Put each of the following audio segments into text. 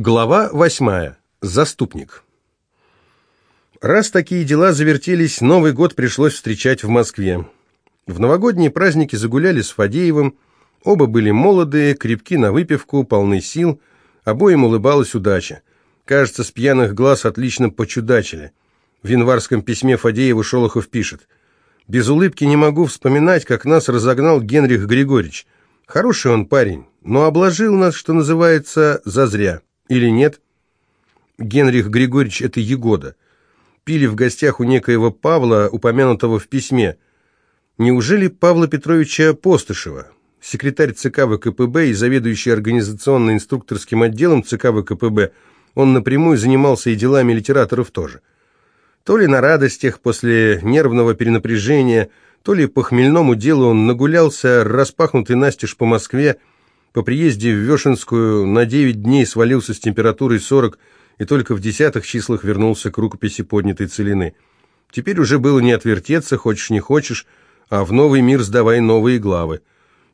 Глава восьмая. Заступник. Раз такие дела завертелись, Новый год пришлось встречать в Москве. В новогодние праздники загуляли с Фадеевым, оба были молодые, крепки на выпивку, полны сил, обоим улыбалась удача. Кажется, с пьяных глаз отлично почудачили. В январском письме Фадееву Шолохов пишет «Без улыбки не могу вспоминать, как нас разогнал Генрих Григорьевич. Хороший он парень, но обложил нас, что называется, зазря». Или нет? Генрих Григорьевич – это Егода. Пили в гостях у некоего Павла, упомянутого в письме. Неужели Павла Петровича Постышева, секретарь ЦК ВКПБ и заведующий организационно-инструкторским отделом ЦК ВКПБ, он напрямую занимался и делами литераторов тоже. То ли на радостях после нервного перенапряжения, то ли по хмельному делу он нагулялся, распахнутый настежь по Москве, по приезде в Вешенскую на 9 дней свалился с температурой 40 и только в десятых числах вернулся к рукописи поднятой целины. Теперь уже было не отвертеться, хочешь не хочешь, а в новый мир сдавай новые главы.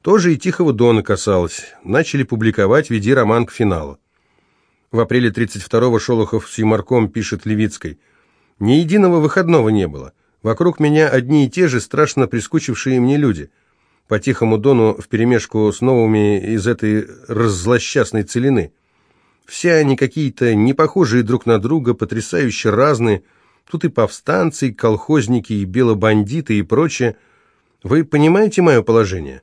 Тоже и Тихого Дона касалось. Начали публиковать «Веди роман к финалу». В апреле 32-го Шолохов с Юмарком пишет Левицкой. «Ни единого выходного не было. Вокруг меня одни и те же страшно прискучившие мне люди – по Тихому Дону вперемешку с новыми из этой раззлосчастной целины. Все они какие-то не похожие друг на друга, потрясающе разные. Тут и повстанцы, и колхозники, и белобандиты, и прочее. Вы понимаете мое положение?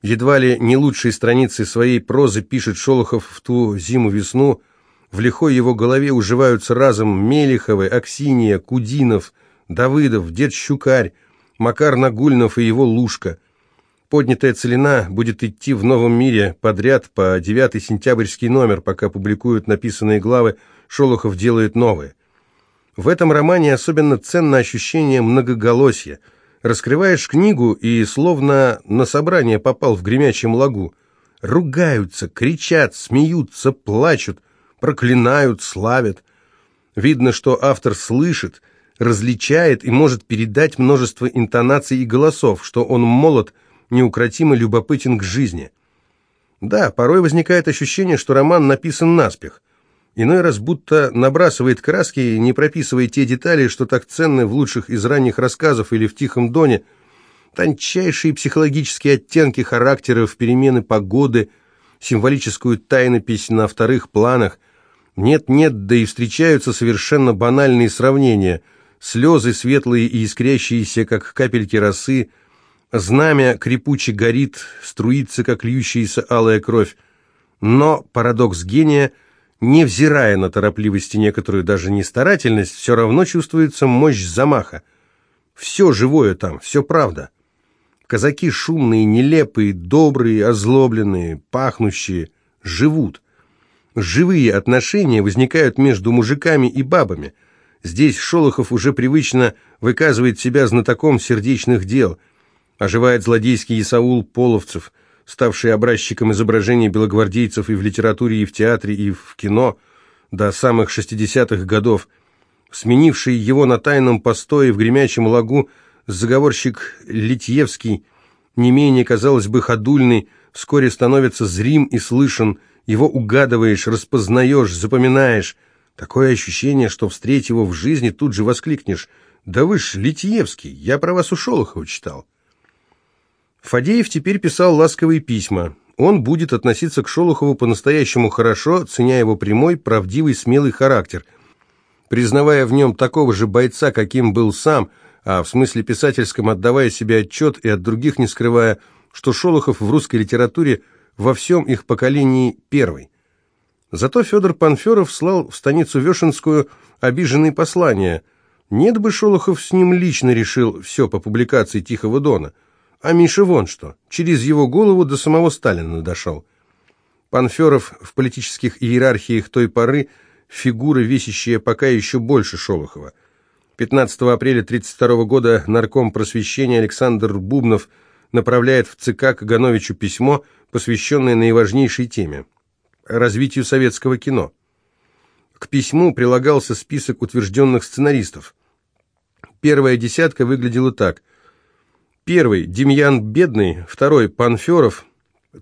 Едва ли не лучшие страницы своей прозы пишет Шолохов в ту зиму-весну. В лихой его голове уживаются разом Мелиховы, Аксинья, Кудинов, Давыдов, дед Щукарь, Макар Нагульнов и его Лушка – Поднятая целина будет идти в новом мире подряд по 9 сентябрьский номер, пока публикуют написанные главы, Шолохов делает новые. В этом романе особенно ценно ощущение многоголосия. Раскрываешь книгу и словно на собрание попал в гремячем лагу. Ругаются, кричат, смеются, плачут, проклинают, славят. Видно, что автор слышит, различает и может передать множество интонаций и голосов, что он молод – неукротимо любопытен к жизни. Да, порой возникает ощущение, что роман написан наспех. Иной раз будто набрасывает краски, не прописывая те детали, что так ценны в лучших из ранних рассказов или в «Тихом доне», тончайшие психологические оттенки характеров, перемены погоды, символическую тайнопись на вторых планах. Нет-нет, да и встречаются совершенно банальные сравнения. Слезы светлые и искрящиеся, как капельки росы, Знамя крепуче горит, струится, как льющаяся алая кровь. Но парадокс гения, невзирая на торопливость и некоторую даже нестарательность, все равно чувствуется мощь замаха. Все живое там, все правда. Казаки шумные, нелепые, добрые, озлобленные, пахнущие, живут. Живые отношения возникают между мужиками и бабами. Здесь Шолохов уже привычно выказывает себя знатоком сердечных дел – Оживает злодейский Исаул Половцев, ставший образчиком изображений белогвардейцев и в литературе, и в театре, и в кино до самых 60-х годов, сменивший его на тайном постое в гремячем лагу заговорщик Литьевский, не менее, казалось бы, ходульный, вскоре становится зрим и слышен, его угадываешь, распознаешь, запоминаешь. Такое ощущение, что, встретив его в жизни, тут же воскликнешь «Да вы ж Литьевский, я про вас у Шолохова читал». Фадеев теперь писал ласковые письма. Он будет относиться к Шолохову по-настоящему хорошо, ценя его прямой, правдивый, смелый характер, признавая в нем такого же бойца, каким был сам, а в смысле писательском отдавая себе отчет и от других не скрывая, что Шолохов в русской литературе во всем их поколении первый. Зато Федор Панферов слал в станицу Вешенскую обиженные послания. Нет бы Шолохов с ним лично решил все по публикации «Тихого дона». А Миша вон что, через его голову до самого Сталина дошел. Панферов в политических иерархиях той поры фигура, весящая пока еще больше Шолохова. 15 апреля 1932 года нарком просвещения Александр Бубнов направляет в ЦК Кагановичу письмо, посвященное наиважнейшей теме – развитию советского кино. К письму прилагался список утвержденных сценаристов. Первая десятка выглядела так – Первый – Демьян Бедный, второй – Панферов,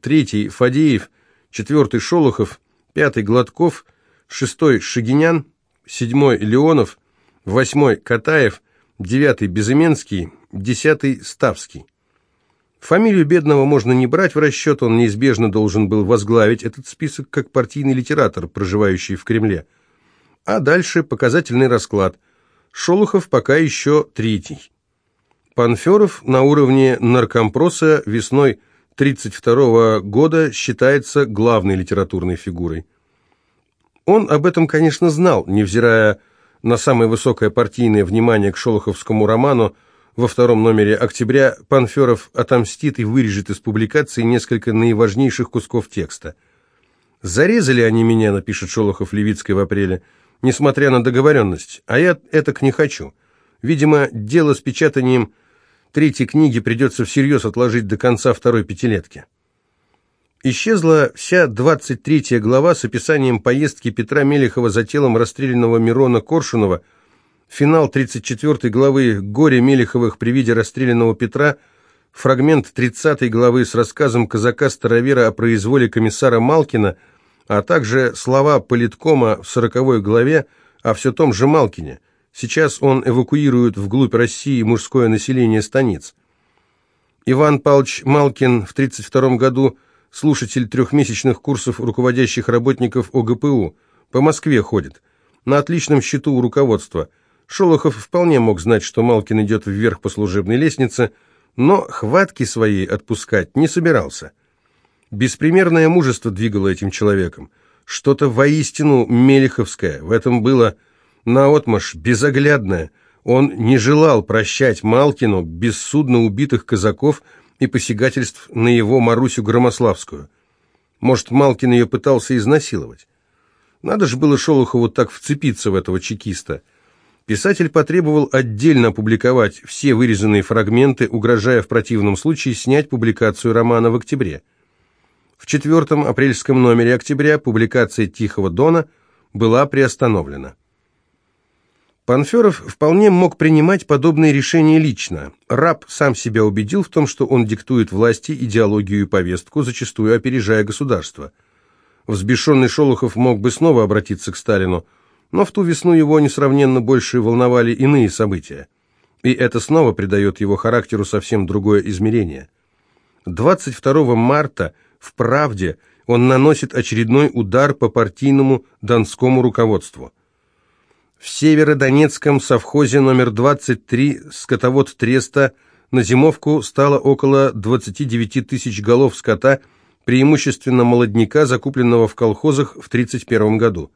третий – Фадеев, четвертый – Шолохов, пятый Гладков, шестой Шагинян, седьмой Леонов, восьмой Катаев, девятый Безыменский, десятый Ставский. Фамилию бедного можно не брать в расчет, он неизбежно должен был возглавить этот список как партийный литератор, проживающий в Кремле. А дальше показательный расклад. Шолохов пока еще третий. Панферов на уровне наркомпроса весной 1932 года считается главной литературной фигурой. Он об этом, конечно, знал, невзирая на самое высокое партийное внимание к шолоховскому роману, во втором номере октября Панферов отомстит и вырежет из публикации несколько наиважнейших кусков текста. «Зарезали они меня», — напишет Шолохов Левицкой в апреле, «несмотря на договоренность, а я этак не хочу. Видимо, дело с печатанием третьей книги придется всерьез отложить до конца второй пятилетки. Исчезла вся 23 глава с описанием поездки Петра Мелехова за телом расстрелянного Мирона Коршунова, финал 34 главы «Горе Мелеховых при виде расстрелянного Петра», фрагмент 30 главы с рассказом казака-старовера о произволе комиссара Малкина, а также слова политкома в 40 главе о все том же Малкине. Сейчас он эвакуирует вглубь России мужское население станиц. Иван Павлович Малкин в 1932 году слушатель трехмесячных курсов руководящих работников ОГПУ. По Москве ходит. На отличном счету у руководства. Шолохов вполне мог знать, что Малкин идет вверх по служебной лестнице, но хватки своей отпускать не собирался. Беспримерное мужество двигало этим человеком. Что-то воистину мелеховское в этом было наотмашь, безоглядная. Он не желал прощать Малкину бессудно убитых казаков и посягательств на его Марусю Громославскую. Может, Малкин ее пытался изнасиловать? Надо же было Шолохову так вцепиться в этого чекиста. Писатель потребовал отдельно опубликовать все вырезанные фрагменты, угрожая в противном случае снять публикацию романа в октябре. В четвертом апрельском номере октября публикация «Тихого дона» была приостановлена. Панферов вполне мог принимать подобные решения лично. Раб сам себя убедил в том, что он диктует власти идеологию и повестку, зачастую опережая государство. Взбешенный Шолохов мог бы снова обратиться к Сталину, но в ту весну его несравненно больше волновали иные события. И это снова придает его характеру совсем другое измерение. 22 марта в «Правде» он наносит очередной удар по партийному донскому руководству. В Северодонецком совхозе номер 23 скотовод Треста на зимовку стало около 29 тысяч голов скота, преимущественно молодняка, закупленного в колхозах в 1931 году.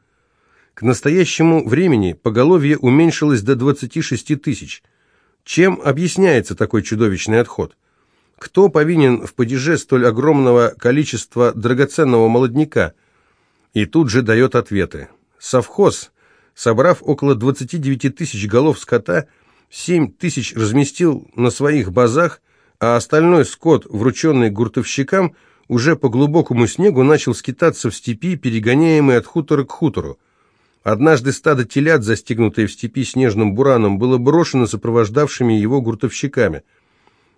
К настоящему времени поголовье уменьшилось до 26 тысяч. Чем объясняется такой чудовищный отход? Кто повинен в падеже столь огромного количества драгоценного молодняка? И тут же дает ответы. Совхоз – Собрав около 29 тысяч голов скота, 7 тысяч разместил на своих базах, а остальной скот, врученный гуртовщикам, уже по глубокому снегу начал скитаться в степи, перегоняемый от хутора к хутору. Однажды стадо телят, застигнутое в степи снежным бураном, было брошено сопровождавшими его гуртовщиками.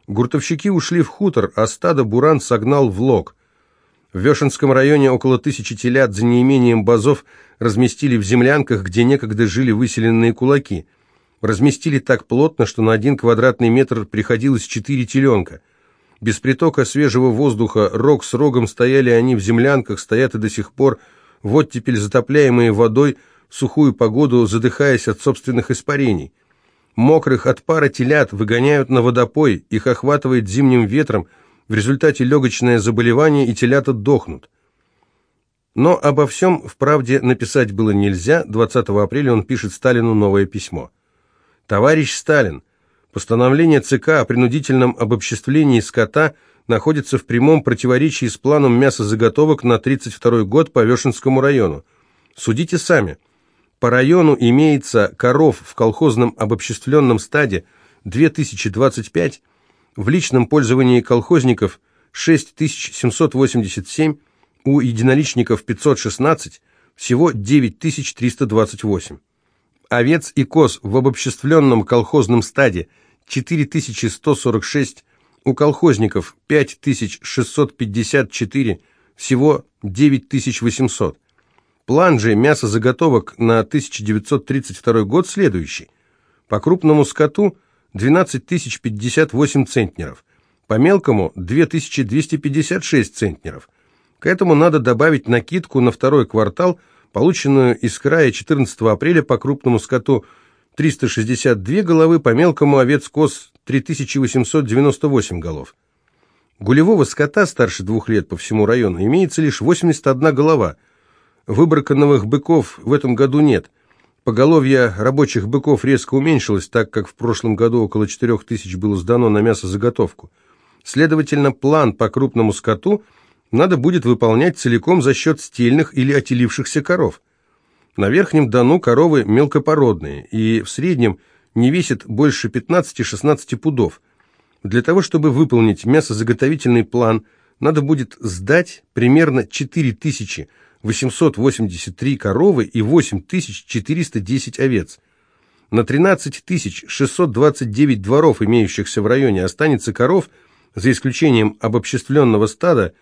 Гуртовщики ушли в хутор, а стадо буран согнал в лог. В Вешенском районе около тысячи телят за неимением базов разместили в землянках, где некогда жили выселенные кулаки. Разместили так плотно, что на один квадратный метр приходилось четыре теленка. Без притока свежего воздуха, рог с рогом стояли они в землянках, стоят и до сих пор, вот теперь затопляемые водой, в сухую погоду, задыхаясь от собственных испарений. Мокрых от пара телят выгоняют на водопой, их охватывает зимним ветром, в результате легочное заболевание и телята дохнут. Но обо всем в правде написать было нельзя. 20 апреля он пишет Сталину новое письмо. «Товарищ Сталин, постановление ЦК о принудительном обобществлении скота находится в прямом противоречии с планом мясозаготовок на 32 год по Вешенскому району. Судите сами. По району имеется коров в колхозном обобществленном стаде 2025, в личном пользовании колхозников 6787, у единоличников 516, всего 9328. Овец и коз в обобществленном колхозном стаде 4146, у колхозников 5654, всего 9800. План же мясозаготовок на 1932 год следующий. По крупному скоту 12 058 центнеров, по мелкому 2256 центнеров. К этому надо добавить накидку на второй квартал, полученную из края 14 апреля по крупному скоту 362 головы, по мелкому овец-коз 3898 голов. Гулевого скота старше двух лет по всему району имеется лишь 81 голова. Выбраканных быков в этом году нет. Поголовье рабочих быков резко уменьшилось, так как в прошлом году около 4 тысяч было сдано на мясозаготовку. Следовательно, план по крупному скоту надо будет выполнять целиком за счет стельных или отелившихся коров. На Верхнем Дону коровы мелкопородные и в среднем не весят больше 15-16 пудов. Для того, чтобы выполнить мясозаготовительный план, надо будет сдать примерно 4883 коровы и 8410 овец. На 13629 дворов, имеющихся в районе, останется коров, за исключением обобществленного стада,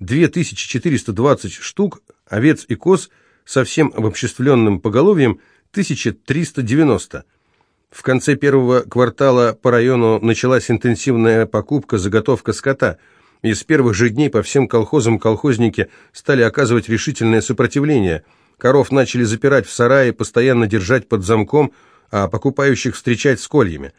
2420 штук, овец и коз – со всем обобществленным поголовьем 1390. В конце первого квартала по району началась интенсивная покупка, заготовка скота. И с первых же дней по всем колхозам колхозники стали оказывать решительное сопротивление. Коров начали запирать в сарае, постоянно держать под замком, а покупающих встречать с кольями.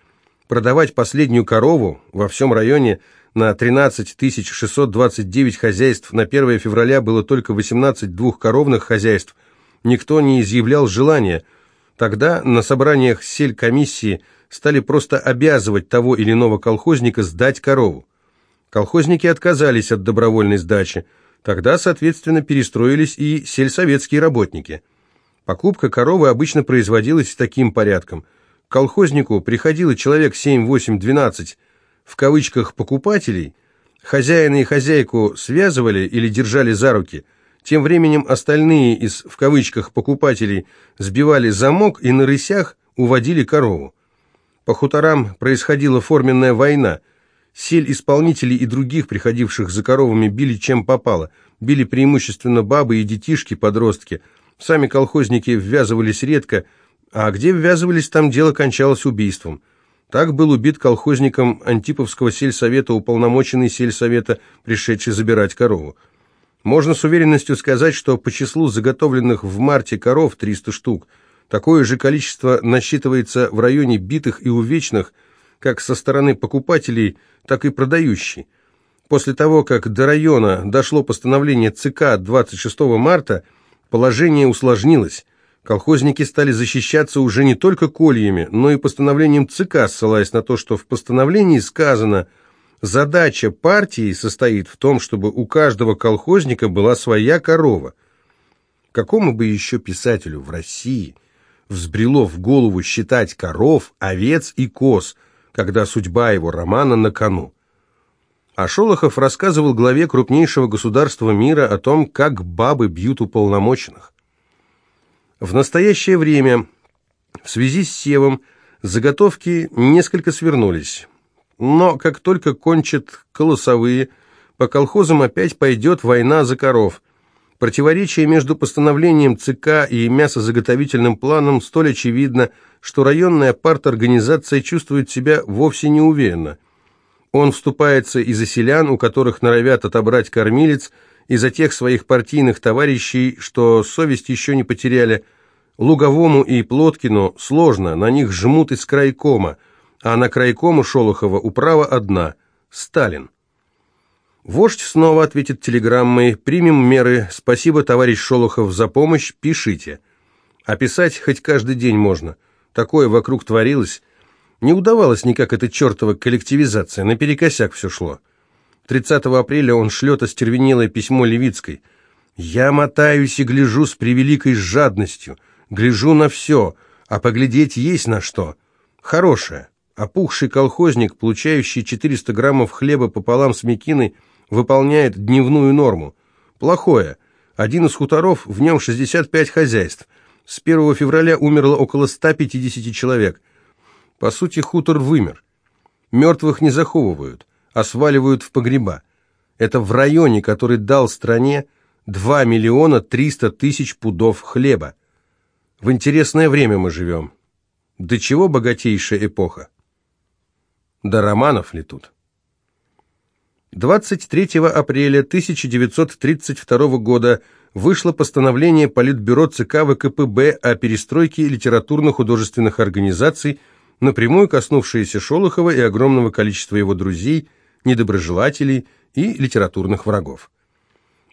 Продавать последнюю корову во всем районе – на 13 629 хозяйств на 1 февраля было только 18 двухкоровных хозяйств. Никто не изъявлял желания. Тогда на собраниях селькомиссии стали просто обязывать того или иного колхозника сдать корову. Колхозники отказались от добровольной сдачи. Тогда, соответственно, перестроились и сельсоветские работники. Покупка коровы обычно производилась таким порядком. К колхознику приходило человек 7, 8, 12 в кавычках покупателей, хозяина и хозяйку связывали или держали за руки, тем временем остальные из в кавычках покупателей сбивали замок и на рысях уводили корову. По хуторам происходила форменная война. Сель исполнителей и других, приходивших за коровами, били чем попало. Били преимущественно бабы и детишки, подростки. Сами колхозники ввязывались редко, а где ввязывались, там дело кончалось убийством. Так был убит колхозником Антиповского сельсовета уполномоченный сельсовета, пришедший забирать корову. Можно с уверенностью сказать, что по числу заготовленных в марте коров 300 штук, такое же количество насчитывается в районе битых и увечных, как со стороны покупателей, так и продающей. После того, как до района дошло постановление ЦК 26 марта, положение усложнилось. Колхозники стали защищаться уже не только кольями, но и постановлением ЦК, ссылаясь на то, что в постановлении сказано «Задача партии состоит в том, чтобы у каждого колхозника была своя корова». Какому бы еще писателю в России взбрело в голову считать коров, овец и коз, когда судьба его романа на кону? А Шолохов рассказывал главе крупнейшего государства мира о том, как бабы бьют уполномоченных. В настоящее время в связи с севом заготовки несколько свернулись. Но как только кончат колосовые, по колхозам опять пойдет война за коров. Противоречие между постановлением ЦК и мясозаготовительным планом столь очевидно, что районная парторганизация чувствует себя вовсе неуверенно. Он вступается и за селян, у которых норовят отобрать кормилец, и за тех своих партийных товарищей, что совесть еще не потеряли. Луговому и Плоткину сложно, на них жмут из крайкома, а на крайкому Шолохова управа одна – Сталин. Вождь снова ответит телеграммой «Примем меры, спасибо, товарищ Шолохов, за помощь, пишите». Описать хоть каждый день можно. Такое вокруг творилось. Не удавалось никак эта чертова коллективизация, наперекосяк все шло. 30 апреля он шлет остервенелое письмо Левицкой. «Я мотаюсь и гляжу с превеликой жадностью, гляжу на все, а поглядеть есть на что. Хорошее. Опухший колхозник, получающий 400 граммов хлеба пополам с мекиной, выполняет дневную норму. Плохое. Один из хуторов, в нем 65 хозяйств. С 1 февраля умерло около 150 человек. По сути, хутор вымер. Мертвых не заховывают а сваливают в погреба. Это в районе, который дал стране 2 миллиона 300 тысяч пудов хлеба. В интересное время мы живем. До чего богатейшая эпоха? До романов ли тут? 23 апреля 1932 года вышло постановление Политбюро ЦК ВКПБ о перестройке литературно-художественных организаций, напрямую коснувшееся Шолохова и огромного количества его друзей, недоброжелателей и литературных врагов.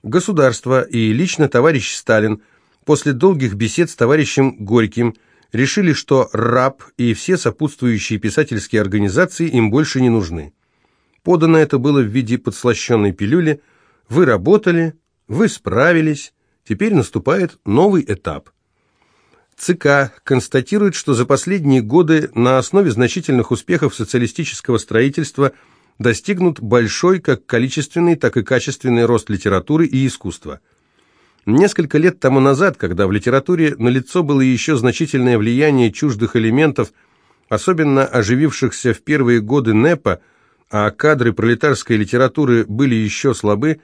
Государство и лично товарищ Сталин после долгих бесед с товарищем Горьким решили, что РАП и все сопутствующие писательские организации им больше не нужны. Подано это было в виде подслащенной пилюли. Вы работали, вы справились, теперь наступает новый этап. ЦК констатирует, что за последние годы на основе значительных успехов социалистического строительства достигнут большой как количественный, так и качественный рост литературы и искусства. Несколько лет тому назад, когда в литературе налицо было еще значительное влияние чуждых элементов, особенно оживившихся в первые годы НЭПа, а кадры пролетарской литературы были еще слабы,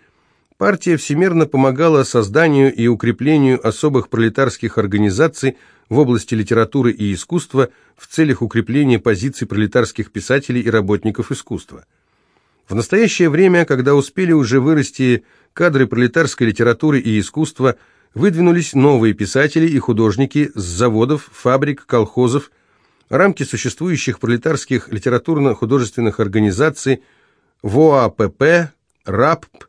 партия всемирно помогала созданию и укреплению особых пролетарских организаций в области литературы и искусства в целях укрепления позиций пролетарских писателей и работников искусства. В настоящее время, когда успели уже вырасти кадры пролетарской литературы и искусства, выдвинулись новые писатели и художники с заводов, фабрик, колхозов, рамки существующих пролетарских литературно-художественных организаций ВОАПП, РАПП,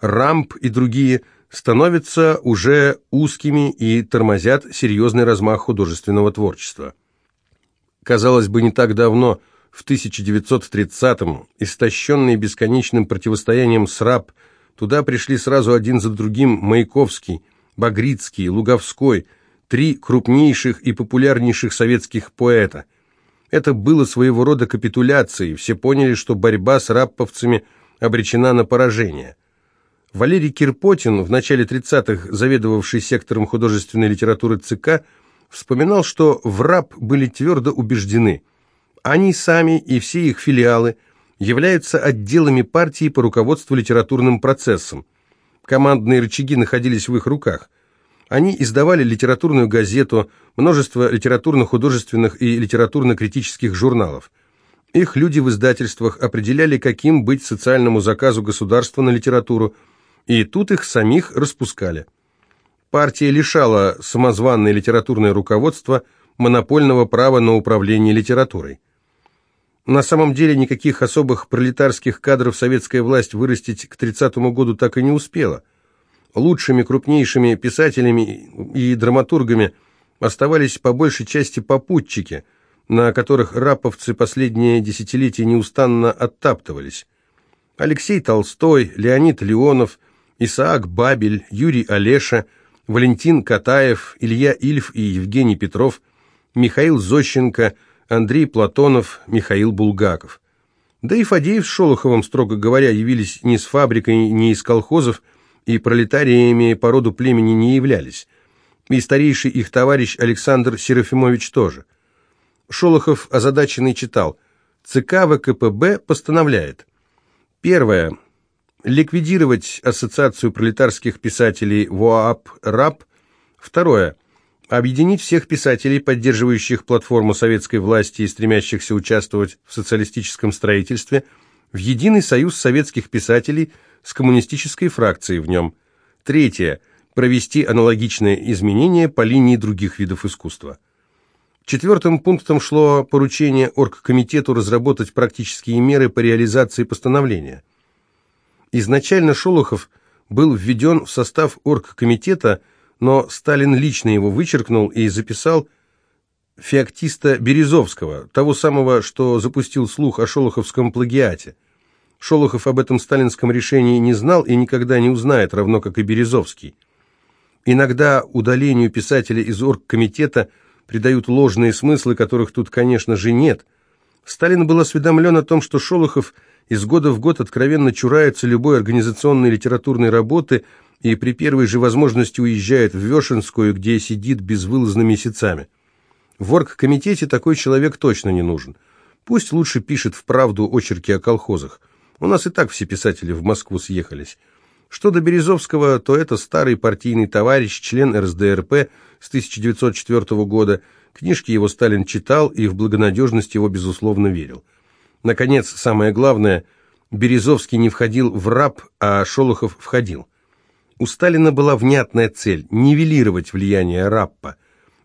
РАМП и другие становятся уже узкими и тормозят серьезный размах художественного творчества. Казалось бы, не так давно, в 1930-м, истощенный бесконечным противостоянием с РАП, туда пришли сразу один за другим Маяковский, Багрицкий, Луговской – три крупнейших и популярнейших советских поэта. Это было своего рода капитуляцией, все поняли, что борьба с рапповцами обречена на поражение. Валерий Кирпотин, в начале 30-х заведовавший сектором художественной литературы ЦК, вспоминал, что в РАП были твердо убеждены. Они сами и все их филиалы являются отделами партии по руководству литературным процессом. Командные рычаги находились в их руках – они издавали литературную газету, множество литературно-художественных и литературно-критических журналов. Их люди в издательствах определяли, каким быть социальному заказу государства на литературу, и тут их самих распускали. Партия лишала самозванное литературное руководство монопольного права на управление литературой. На самом деле никаких особых пролетарских кадров советская власть вырастить к 30 году так и не успела – лучшими крупнейшими писателями и драматургами оставались по большей части попутчики, на которых раповцы последние десятилетия неустанно оттаптывались. Алексей Толстой, Леонид Леонов, Исаак Бабель, Юрий Олеша, Валентин Катаев, Илья Ильф и Евгений Петров, Михаил Зощенко, Андрей Платонов, Михаил Булгаков. Да и Фадеев с Шолоховым, строго говоря, явились не с фабрикой, не из колхозов, и пролетариями по роду племени не являлись. И старейший их товарищ Александр Серафимович тоже. Шолохов озадаченный читал. ЦК ВКПБ постановляет. Первое. Ликвидировать Ассоциацию пролетарских писателей ВОАП-РАП. Второе. Объединить всех писателей, поддерживающих платформу советской власти и стремящихся участвовать в социалистическом строительстве, в единый союз советских писателей – с коммунистической фракцией в нем. Третье. Провести аналогичные изменения по линии других видов искусства. Четвертым пунктом шло поручение Оргкомитету разработать практические меры по реализации постановления. Изначально Шолохов был введен в состав Оргкомитета, но Сталин лично его вычеркнул и записал феоктиста Березовского, того самого, что запустил слух о шолоховском плагиате – Шолохов об этом сталинском решении не знал и никогда не узнает, равно как и Березовский. Иногда удалению писателя из оргкомитета придают ложные смыслы, которых тут, конечно же, нет. Сталин был осведомлен о том, что Шолохов из года в год откровенно чурается любой организационной литературной работы и при первой же возможности уезжает в Вешенскую, где сидит безвылазно месяцами. В оргкомитете такой человек точно не нужен. Пусть лучше пишет вправду очерки о колхозах. У нас и так все писатели в Москву съехались. Что до Березовского, то это старый партийный товарищ, член РСДРП с 1904 года. Книжки его Сталин читал и в благонадежность его, безусловно, верил. Наконец, самое главное, Березовский не входил в РАП, а Шолохов входил. У Сталина была внятная цель – нивелировать влияние РАППа,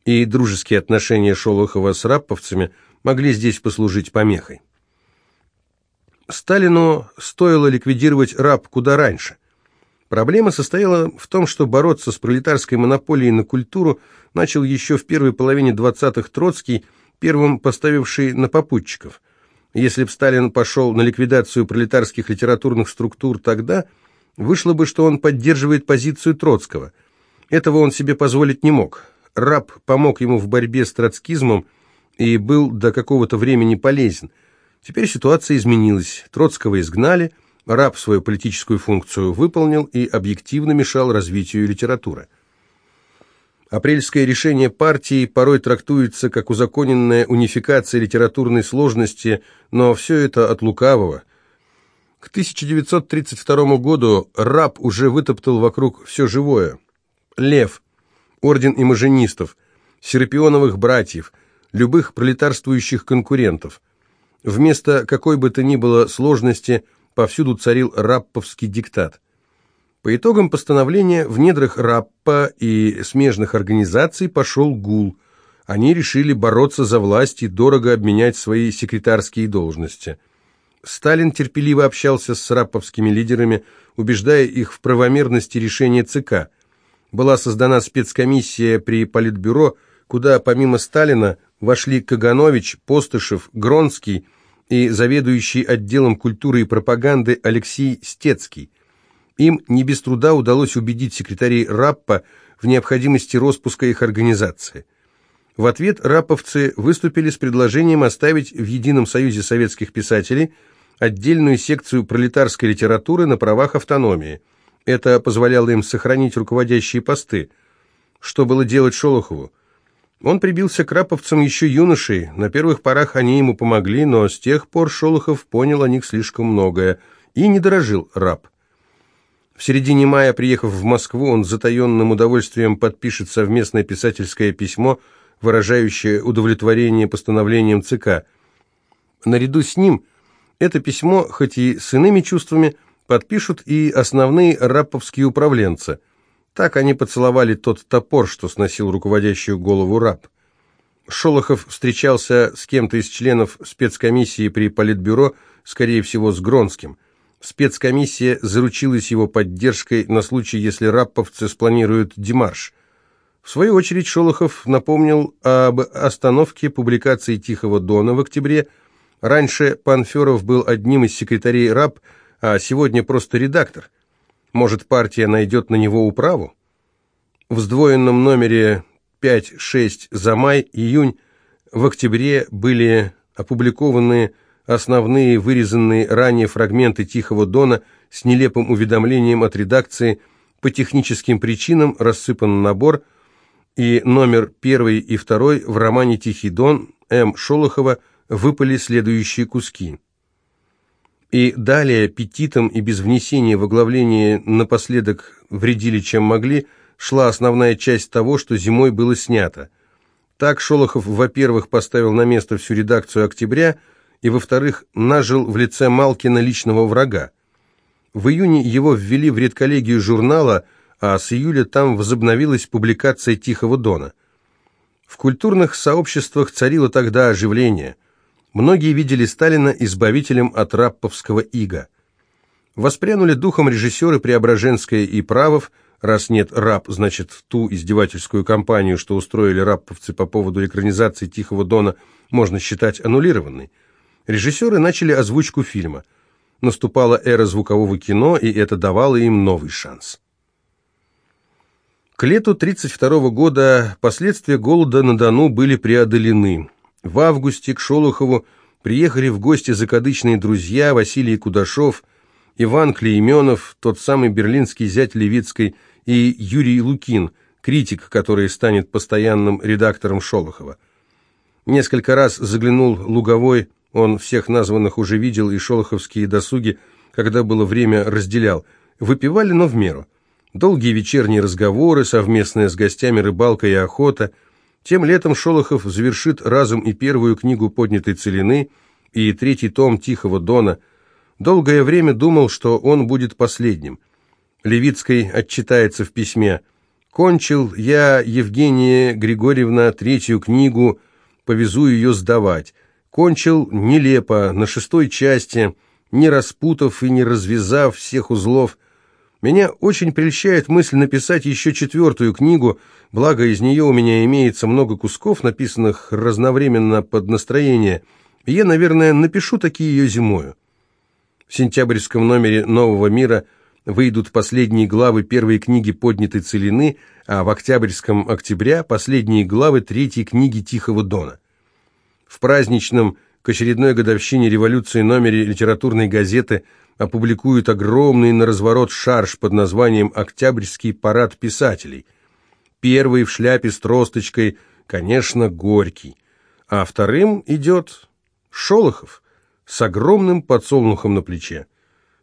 и дружеские отношения Шолохова с рапповцами могли здесь послужить помехой. Сталину стоило ликвидировать РАП куда раньше. Проблема состояла в том, что бороться с пролетарской монополией на культуру начал еще в первой половине 20-х Троцкий, первым поставивший на попутчиков. Если б Сталин пошел на ликвидацию пролетарских литературных структур тогда – Вышло бы, что он поддерживает позицию Троцкого. Этого он себе позволить не мог. Раб помог ему в борьбе с троцкизмом и был до какого-то времени полезен. Теперь ситуация изменилась. Троцкого изгнали, раб свою политическую функцию выполнил и объективно мешал развитию литературы. Апрельское решение партии порой трактуется как узаконенная унификация литературной сложности, но все это от лукавого – к 1932 году раб уже вытоптал вокруг все живое. Лев, орден имажинистов, серапионовых братьев, любых пролетарствующих конкурентов. Вместо какой бы то ни было сложности повсюду царил рапповский диктат. По итогам постановления в недрах раппа и смежных организаций пошел гул. Они решили бороться за власть и дорого обменять свои секретарские должности – Сталин терпеливо общался с раповскими лидерами, убеждая их в правомерности решения ЦК. Была создана спецкомиссия при Политбюро, куда помимо Сталина вошли Каганович, Постышев, Гронский и заведующий отделом культуры и пропаганды Алексей Стецкий. Им не без труда удалось убедить секретарей РАППа в необходимости распуска их организации. В ответ раповцы выступили с предложением оставить в Едином союзе советских писателей – отдельную секцию пролетарской литературы на правах автономии. Это позволяло им сохранить руководящие посты. Что было делать Шолохову? Он прибился к раповцам еще юношей, на первых порах они ему помогли, но с тех пор Шолохов понял о них слишком многое и не дорожил раб. В середине мая, приехав в Москву, он с затаенным удовольствием подпишет совместное писательское письмо, выражающее удовлетворение постановлением ЦК. Наряду с ним – это письмо, хоть и с иными чувствами, подпишут и основные раповские управленцы. Так они поцеловали тот топор, что сносил руководящую голову раб. Шолохов встречался с кем-то из членов спецкомиссии при Политбюро, скорее всего, с Гронским. Спецкомиссия заручилась его поддержкой на случай, если рапповцы спланируют демарш. В свою очередь Шолохов напомнил об остановке публикации «Тихого дона» в октябре Раньше Панферов был одним из секретарей РАП, а сегодня просто редактор. Может, партия найдет на него управу? В сдвоенном номере 5-6 за май-июнь в октябре были опубликованы основные вырезанные ранее фрагменты «Тихого дона» с нелепым уведомлением от редакции по техническим причинам рассыпан набор и номер первый и второй в романе «Тихий дон» М. Шолохова – выпали следующие куски. И далее, аппетитом и без внесения в оглавление напоследок вредили, чем могли, шла основная часть того, что зимой было снято. Так Шолохов, во-первых, поставил на место всю редакцию «Октября», и, во-вторых, нажил в лице Малкина личного врага. В июне его ввели в редколлегию журнала, а с июля там возобновилась публикация «Тихого дона». В культурных сообществах царило тогда оживление – Многие видели Сталина избавителем от рапповского ига. Воспрянули духом режиссеры Преображенская и Правов, раз нет раб, значит, ту издевательскую кампанию, что устроили рапповцы по поводу экранизации «Тихого дона», можно считать аннулированной. Режиссеры начали озвучку фильма. Наступала эра звукового кино, и это давало им новый шанс. К лету 1932 года последствия голода на Дону были преодолены. В августе к Шолохову приехали в гости закадычные друзья Василий Кудашов, Иван Клейменов, тот самый берлинский зять Левицкой, и Юрий Лукин, критик, который станет постоянным редактором Шолохова. Несколько раз заглянул Луговой, он всех названных уже видел, и шолоховские досуги, когда было время, разделял. Выпивали, но в меру. Долгие вечерние разговоры, совместная с гостями рыбалка и охота. Тем летом Шолохов завершит разом и первую книгу «Поднятой целины», и третий том «Тихого дона». Долгое время думал, что он будет последним. Левицкой отчитается в письме «Кончил я, Евгения Григорьевна, третью книгу, повезу ее сдавать. Кончил нелепо, на шестой части, не распутав и не развязав всех узлов, меня очень прельщает мысль написать еще четвертую книгу, благо из нее у меня имеется много кусков, написанных разновременно под настроение, я, наверное, напишу такие ее зимою. В сентябрьском номере «Нового мира» выйдут последние главы первой книги «Поднятой целины», а в октябрьском «Октября» последние главы третьей книги «Тихого дона». В праздничном к очередной годовщине революции номере литературной газеты – опубликуют огромный на разворот шарж под названием «Октябрьский парад писателей». Первый в шляпе с тросточкой, конечно, Горький, а вторым идет Шолохов с огромным подсолнухом на плече.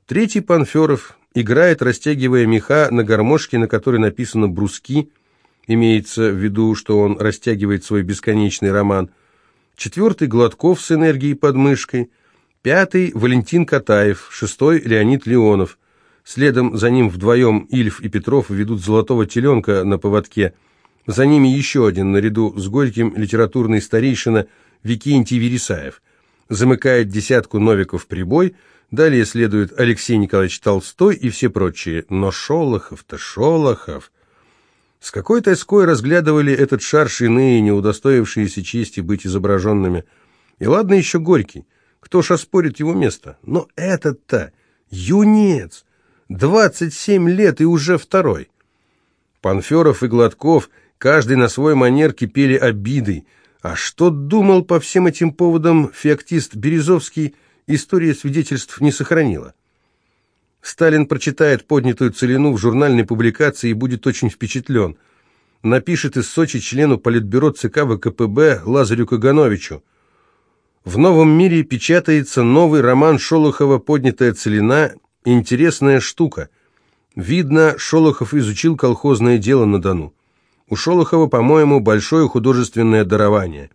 Третий Панферов играет, растягивая меха на гармошке, на которой написано «Бруски», имеется в виду, что он растягивает свой бесконечный роман. Четвертый Гладков с энергией под мышкой – Пятый – Валентин Катаев, шестой – Леонид Леонов. Следом за ним вдвоем Ильф и Петров ведут «Золотого теленка» на поводке. За ними еще один, наряду с Горьким, литературный старейшина Викентий Вересаев. Замыкает десятку Новиков прибой, далее следует Алексей Николаевич Толстой и все прочие. Но Шолохов-то Шолохов... С какой тоской разглядывали этот шарш иные, не удостоившиеся чести быть изображенными. И ладно еще Горький. Кто ж оспорит его место? Но этот-то юнец, 27 лет и уже второй. Панферов и Гладков, каждый на свой манер кипели обидой. А что думал по всем этим поводам феоктист Березовский, история свидетельств не сохранила. Сталин прочитает поднятую целину в журнальной публикации и будет очень впечатлен. Напишет из Сочи члену Политбюро ЦК ВКПБ Лазарю Кагановичу. В «Новом мире» печатается новый роман Шолохова «Поднятая целина. Интересная штука». Видно, Шолохов изучил колхозное дело на Дону. У Шолохова, по-моему, большое художественное дарование.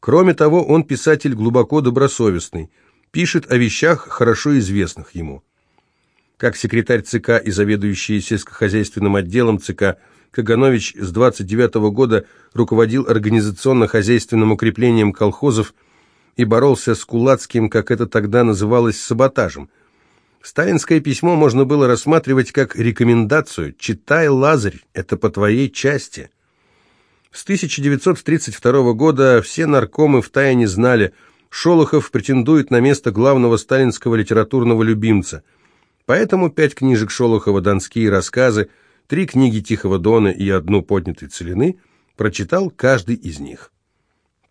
Кроме того, он писатель глубоко добросовестный, пишет о вещах, хорошо известных ему. Как секретарь ЦК и заведующий сельскохозяйственным отделом ЦК Каганович с 29 -го года руководил организационно-хозяйственным укреплением колхозов – и боролся с кулацким, как это тогда называлось, саботажем. Сталинское письмо можно было рассматривать как рекомендацию «Читай, Лазарь, это по твоей части». С 1932 года все наркомы втайне знали, Шолохов претендует на место главного сталинского литературного любимца. Поэтому пять книжек Шолохова «Донские рассказы», три книги Тихого Дона и одну поднятой целины прочитал каждый из них.